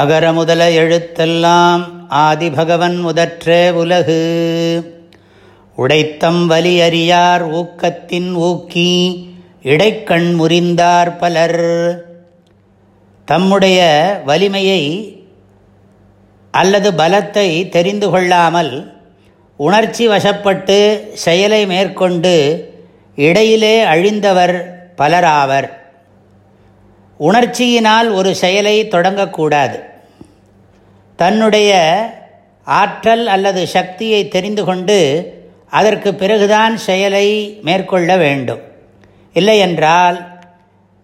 அகர முதல எழுத்தெல்லாம் ஆதிபகவன் முதற்றே உலகு. உடைத்தம் வலி அறியார் ஊக்கத்தின் ஊக்கி இடைக்கண் முறிந்தார் பலர். தம்முடைய வலிமையை அல்லது பலத்தை தெரிந்து கொள்ளாமல் உணர்ச்சி வசப்பட்டு செயலை மேற்கொண்டு இடையிலே அழிந்தவர் பலராவர். உணர்ச்சியினால் ஒரு செயலை தொடங்கக்கூடாது. தன்னுடைய ஆற்றல் அல்லது சக்தியை தெரிந்து கொண்டு அதற்கு பிறகுதான் செயலை மேற்கொள்ள வேண்டும். இல்லையென்றால்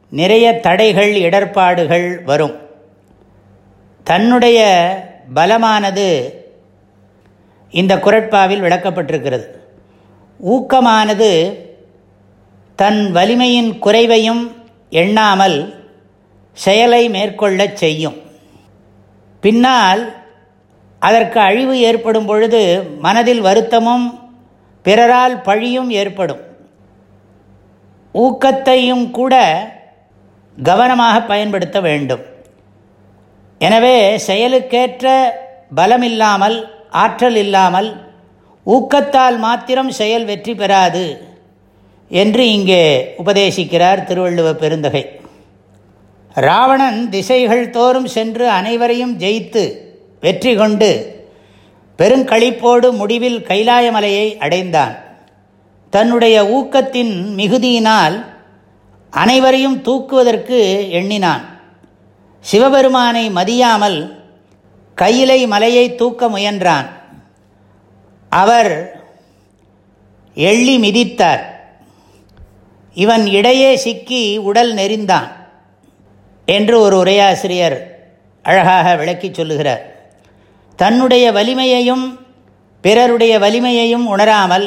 நிறைய தடைகள் இடர்பாடுகள் வரும். தன்னுடைய பலமானது இந்த குரட்பாவில் விளக்கப்பட்டிருக்கிறது. ஊக்கமானது தன் வலிமையின் குறைவையும் எண்ணாமல் செயலை மேற்கொள்ளச் செய்யும். பின்னால் அதற்கு அழிவு ஏற்படும் பொழுது மனதில் வருத்தமும் பிறரால் பழியும் ஏற்படும். ஊக்கத்தையும் கூட கவனமாக பயன்படுத்த வேண்டும். எனவே செயலுக்கேற்ற பலமில்லாமல் ஆற்றல் இல்லாமல் ஊக்கத்தால் மாத்திரம் செயல் வெற்றி பெறாது என்று இங்கே உபதேசிக்கிறார் திருவள்ளுவ பெருந்தகை. ராவணன் திசைகள் தோறும் சென்று அனைவரையும் ஜெயித்து வெற்றி கொண்டு பெருங்களிப்போடு முடிவில் கைலாயமலையை அடைந்தான். தன்னுடைய ஊக்கத்தின் மிகுதியினால் அனைவரையும் தூக்குவதற்கு எண்ணினான். சிவபெருமானை மதியாமல் கையிலை மலையை தூக்க முயன்றான். அவர் எள்ளி மிதித்தார். இவன் இடையே சிக்கி உடல் நெறிந்தான் என்று ஒரு உரையாசிரியர் அழகாக விளக்கி சொல்லுகிறார். தன்னுடைய வலிமையையும் பிறருடைய வலிமையையும் உணராமல்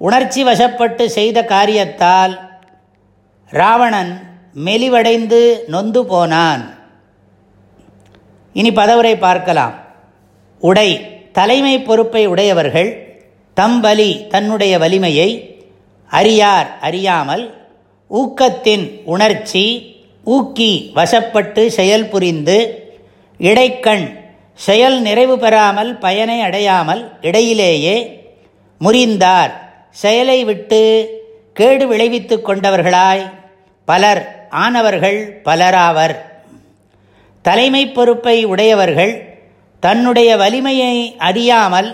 உணர்ச்சி வசப்பட்டு செய்த காரியத்தால் ராவணன் மெலிவடைந்து நொந்து போனான். இனி பதவுரை பார்க்கலாம். உடை தலைமை பொறுப்பை உடையவர்கள் தம் வலி தன்னுடைய வலிமையை அறியார் அறியாமல் ஊக்கத்தின் உணர்ச்சி ஊக்கி வசப்பட்டு செயல் புரிந்து இடைக்கண் செயல் நிறைவு பெறாமல் பயனை அடையாமல் இடையிலேயே முறிந்தார். செயலை விட்டு கேடு விளைவித்து கொண்டவர்களாய் பலர் ஆனவர்கள் பலராவர். தலைமை பொறுப்பை உடையவர்கள் தன்னுடைய வலிமையை அறியாமல்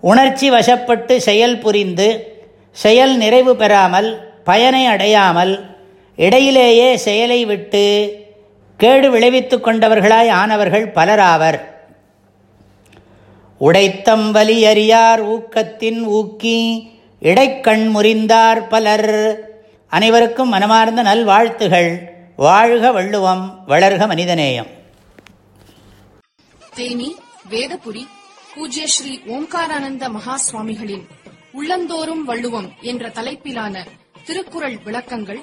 உணர்ச்சி வசப்பட்டு செயல் புரிந்து செயல் நிறைவு பெறாமல் பயனை அடையாமல் இடையிலேயே செயலை விட்டு கேடு விளைவித்து கொண்டவர்களாய் ஆனவர்கள் பலராவர். உடைத்தம் வலி அறியார் ஊக்கத்தின் ஊக்கி இடைக்கண் முறிந்தார் பலர். அனைவருக்கும் மனமார்ந்த நல்வாழ்த்துகள். வாழ்க வள்ளுவம் வளர்க மனிதநேயம். தேனி வேதபுரி பூஜ்ய ஸ்ரீ ஓம்காரானந்த மகா சுவாமிகளின் உள்ளந்தோறும் வள்ளுவம் என்ற தலைப்பிலான திருக்குறள் விளக்கங்கள்